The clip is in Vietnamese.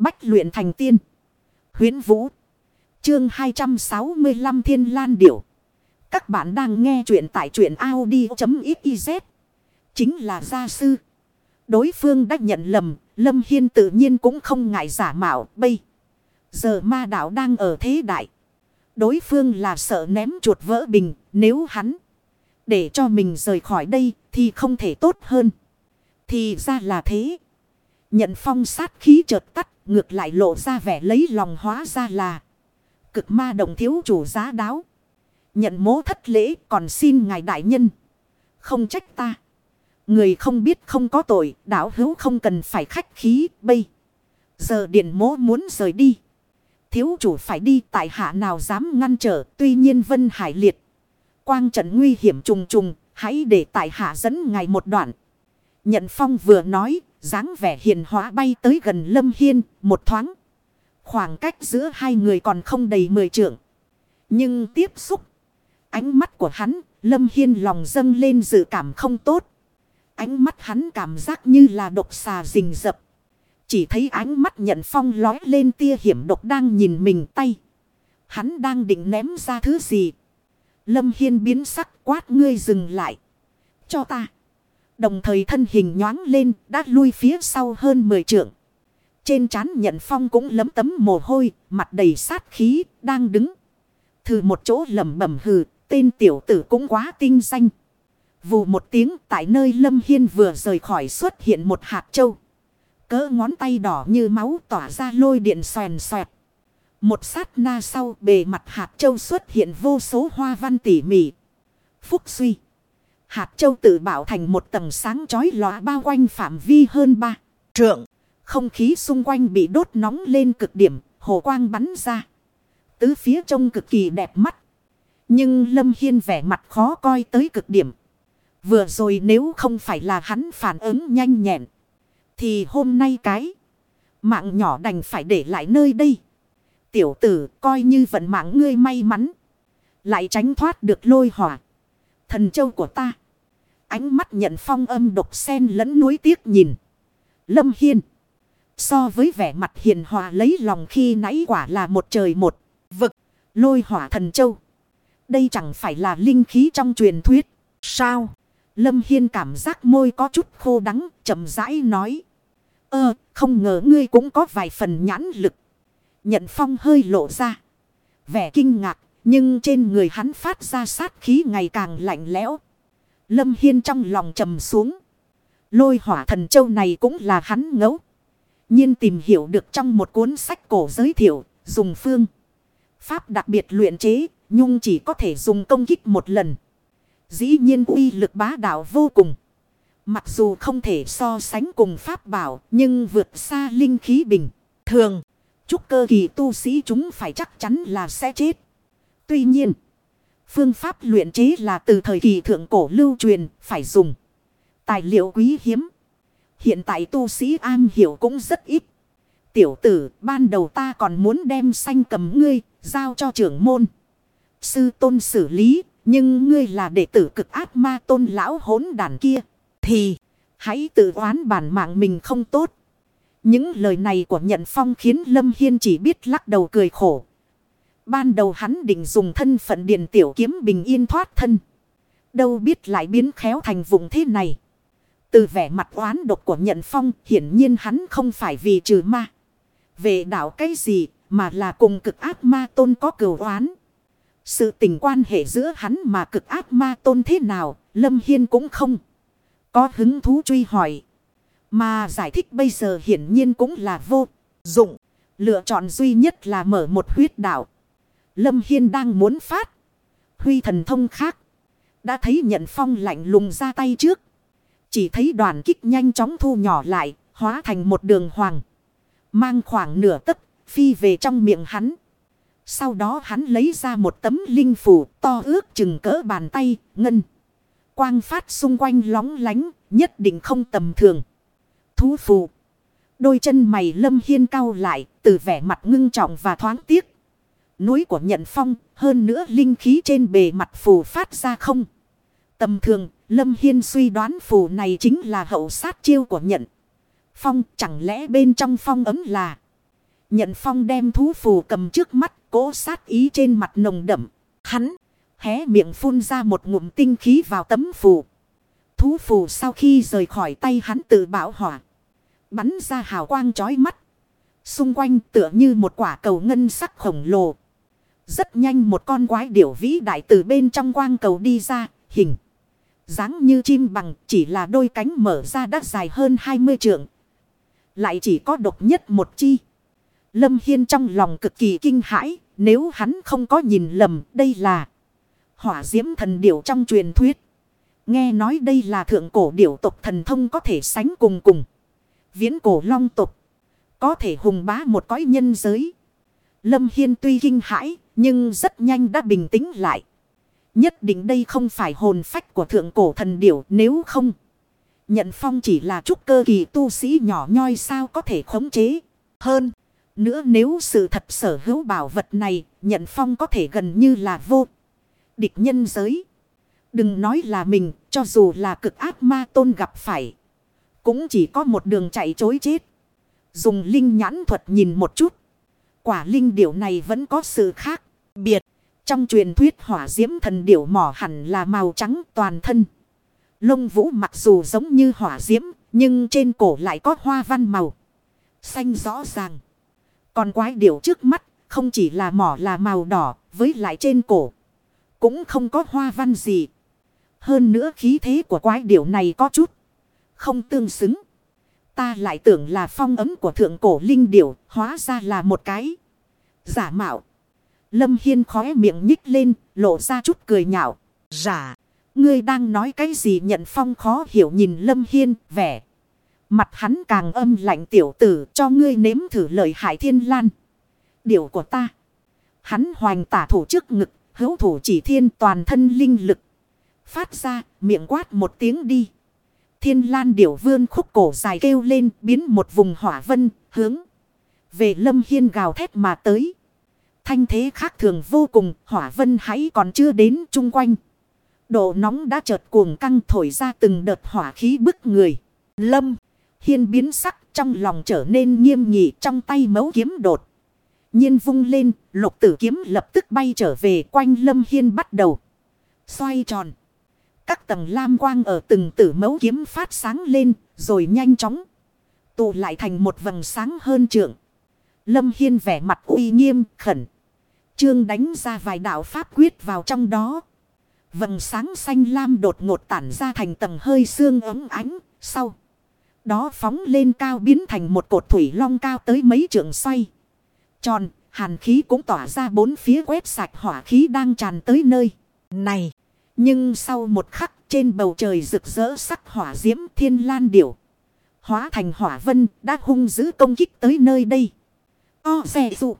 Bách luyện thành tiên. huyễn Vũ. Chương 265 Thiên Lan Điểu. Các bạn đang nghe truyện tại truyện Audi.xyz. Chính là gia sư. Đối phương đã nhận lầm. Lâm Hiên tự nhiên cũng không ngại giả mạo. Bây. Giờ ma đạo đang ở thế đại. Đối phương là sợ ném chuột vỡ bình. Nếu hắn để cho mình rời khỏi đây thì không thể tốt hơn. Thì ra là thế. Nhận phong sát khí chợt tắt. Ngược lại lộ ra vẻ lấy lòng hóa ra là. Cực ma đồng thiếu chủ giá đáo. Nhận mố thất lễ, còn xin ngài đại nhân. Không trách ta. Người không biết không có tội. Đảo hữu không cần phải khách khí. Bây. Giờ điện mố muốn rời đi. Thiếu chủ phải đi, tại hạ nào dám ngăn trở. Tuy nhiên Vân Hải liệt. Quang trận nguy hiểm trùng trùng. Hãy để tại hạ dẫn ngài một đoạn. Nhận phong vừa nói dáng vẻ hiền hóa bay tới gần Lâm Hiên, một thoáng. Khoảng cách giữa hai người còn không đầy mười trượng. Nhưng tiếp xúc. Ánh mắt của hắn, Lâm Hiên lòng dâng lên dự cảm không tốt. Ánh mắt hắn cảm giác như là độc xà rình rập. Chỉ thấy ánh mắt nhận phong lói lên tia hiểm độc đang nhìn mình tay. Hắn đang định ném ra thứ gì. Lâm Hiên biến sắc quát ngươi dừng lại. Cho ta. Đồng thời thân hình nhoáng lên đã lui phía sau hơn 10 trượng. Trên trán nhận phong cũng lấm tấm mồ hôi, mặt đầy sát khí, đang đứng. Thử một chỗ lầm bẩm hừ, tên tiểu tử cũng quá tinh danh. Vù một tiếng tại nơi Lâm Hiên vừa rời khỏi xuất hiện một hạt châu. Cỡ ngón tay đỏ như máu tỏa ra lôi điện xoèn xoẹt. Một sát na sau bề mặt hạt châu xuất hiện vô số hoa văn tỉ mỉ. Phúc suy. Hạt châu tự bảo thành một tầng sáng chói lóa bao quanh phạm vi hơn ba trượng. Không khí xung quanh bị đốt nóng lên cực điểm, hồ quang bắn ra. Tứ phía trông cực kỳ đẹp mắt. Nhưng Lâm Hiên vẻ mặt khó coi tới cực điểm. Vừa rồi nếu không phải là hắn phản ứng nhanh nhẹn. Thì hôm nay cái mạng nhỏ đành phải để lại nơi đây. Tiểu tử coi như vận mạng ngươi may mắn. Lại tránh thoát được lôi hỏa. Thần châu của ta. Ánh mắt nhận phong âm độc sen lẫn núi tiếc nhìn. Lâm Hiên. So với vẻ mặt hiền hòa lấy lòng khi nãy quả là một trời một vực. Lôi hỏa thần châu. Đây chẳng phải là linh khí trong truyền thuyết. Sao? Lâm Hiên cảm giác môi có chút khô đắng. chậm rãi nói. Ơ, không ngờ ngươi cũng có vài phần nhãn lực. Nhận phong hơi lộ ra. Vẻ kinh ngạc. Nhưng trên người hắn phát ra sát khí ngày càng lạnh lẽo. Lâm Hiên trong lòng trầm xuống. Lôi hỏa thần châu này cũng là hắn ngấu. nhiên tìm hiểu được trong một cuốn sách cổ giới thiệu, dùng phương. Pháp đặc biệt luyện chế, nhung chỉ có thể dùng công kích một lần. Dĩ nhiên uy lực bá đạo vô cùng. Mặc dù không thể so sánh cùng pháp bảo, nhưng vượt xa linh khí bình. Thường, chúc cơ kỳ tu sĩ chúng phải chắc chắn là sẽ chết. Tuy nhiên, phương pháp luyện chế là từ thời kỳ thượng cổ lưu truyền, phải dùng tài liệu quý hiếm. Hiện tại tu sĩ an hiểu cũng rất ít. Tiểu tử, ban đầu ta còn muốn đem xanh cầm ngươi, giao cho trưởng môn. Sư tôn xử lý, nhưng ngươi là đệ tử cực ác ma tôn lão hỗn đàn kia. Thì, hãy tự oán bản mạng mình không tốt. Những lời này của nhận phong khiến Lâm Hiên chỉ biết lắc đầu cười khổ. Ban đầu hắn định dùng thân phận điền tiểu kiếm bình yên thoát thân. Đâu biết lại biến khéo thành vùng thế này. Từ vẻ mặt oán độc của nhận phong, hiển nhiên hắn không phải vì trừ ma. Về đạo cái gì mà là cùng cực ác ma tôn có cửu oán. Sự tình quan hệ giữa hắn mà cực ác ma tôn thế nào, Lâm Hiên cũng không có hứng thú truy hỏi. Mà giải thích bây giờ hiển nhiên cũng là vô dụng. Lựa chọn duy nhất là mở một huyết đạo. Lâm Hiên đang muốn phát. Huy thần thông khác. Đã thấy nhận phong lạnh lùng ra tay trước. Chỉ thấy đoàn kích nhanh chóng thu nhỏ lại. Hóa thành một đường hoàng. Mang khoảng nửa tấc phi về trong miệng hắn. Sau đó hắn lấy ra một tấm linh phủ to ước chừng cỡ bàn tay, ngân. Quang phát xung quanh lóng lánh, nhất định không tầm thường. Thú phù. Đôi chân mày lâm hiên cao lại, từ vẻ mặt ngưng trọng và thoáng tiếc núi của nhận phong, hơn nữa linh khí trên bề mặt phù phát ra không. Tầm thường, Lâm Hiên suy đoán phù này chính là hậu sát chiêu của nhận. Phong chẳng lẽ bên trong phong ấm là Nhận phong đem thú phù cầm trước mắt, cố sát ý trên mặt nồng đậm. Hắn, hé miệng phun ra một ngụm tinh khí vào tấm phù. Thú phù sau khi rời khỏi tay hắn tự bảo hỏa. Bắn ra hào quang chói mắt. Xung quanh tựa như một quả cầu ngân sắc khổng lồ. Rất nhanh một con quái điểu vĩ đại từ bên trong quang cầu đi ra, hình. dáng như chim bằng chỉ là đôi cánh mở ra đã dài hơn 20 trượng. Lại chỉ có độc nhất một chi. Lâm Hiên trong lòng cực kỳ kinh hãi, nếu hắn không có nhìn lầm, đây là hỏa diễm thần điểu trong truyền thuyết. Nghe nói đây là thượng cổ điểu tộc thần thông có thể sánh cùng cùng. Viễn cổ long tộc. Có thể hùng bá một cõi nhân giới. Lâm Hiên tuy kinh hãi, nhưng rất nhanh đã bình tĩnh lại. Nhất định đây không phải hồn phách của thượng cổ thần điểu nếu không. Nhận phong chỉ là trúc cơ kỳ tu sĩ nhỏ nhoi sao có thể khống chế. Hơn. Nữa nếu sự thật sở hữu bảo vật này, nhận phong có thể gần như là vô. Địch nhân giới. Đừng nói là mình, cho dù là cực ác ma tôn gặp phải. Cũng chỉ có một đường chạy chối chết. Dùng linh nhãn thuật nhìn một chút. Quả linh điểu này vẫn có sự khác biệt. Trong truyền thuyết hỏa diễm thần điểu mỏ hẳn là màu trắng toàn thân. Lông vũ mặc dù giống như hỏa diễm, nhưng trên cổ lại có hoa văn màu. Xanh rõ ràng. Còn quái điểu trước mắt, không chỉ là mỏ là màu đỏ, với lại trên cổ. Cũng không có hoa văn gì. Hơn nữa khí thế của quái điểu này có chút. Không tương xứng. Ta lại tưởng là phong ấm của thượng cổ linh điểu, hóa ra là một cái. Giả mạo. Lâm Hiên khóe miệng nhích lên, lộ ra chút cười nhạo. Giả. Ngươi đang nói cái gì nhận phong khó hiểu nhìn Lâm Hiên, vẻ. Mặt hắn càng âm lạnh tiểu tử cho ngươi nếm thử lời hại thiên lan. Điều của ta. Hắn hoành tả thủ trước ngực, hữu thủ chỉ thiên toàn thân linh lực. Phát ra, miệng quát một tiếng đi. Thiên lan điểu vươn khúc cổ dài kêu lên, biến một vùng hỏa vân, hướng. Về lâm hiên gào thét mà tới. Thanh thế khác thường vô cùng, hỏa vân hãy còn chưa đến chung quanh. Độ nóng đã chợt cuồng căng thổi ra từng đợt hỏa khí bức người. Lâm hiên biến sắc, trong lòng trở nên nghiêm nghị, trong tay mấu kiếm đột. nhiên vung lên, lục tử kiếm lập tức bay trở về, quanh lâm hiên bắt đầu. Xoay tròn. Các tầng lam quang ở từng tử mấu kiếm phát sáng lên, rồi nhanh chóng. Tụ lại thành một vầng sáng hơn trượng. Lâm Hiên vẻ mặt uy nghiêm, khẩn. Trương đánh ra vài đạo pháp quyết vào trong đó. Vầng sáng xanh lam đột ngột tản ra thành tầng hơi xương ấm ánh, sau. Đó phóng lên cao biến thành một cột thủy long cao tới mấy trượng xoay. Tròn, hàn khí cũng tỏa ra bốn phía quét sạch hỏa khí đang tràn tới nơi. Này! Nhưng sau một khắc trên bầu trời rực rỡ sắc hỏa diễm thiên lan điểu. Hóa thành hỏa vân đã hung dữ công kích tới nơi đây. O xe dụ.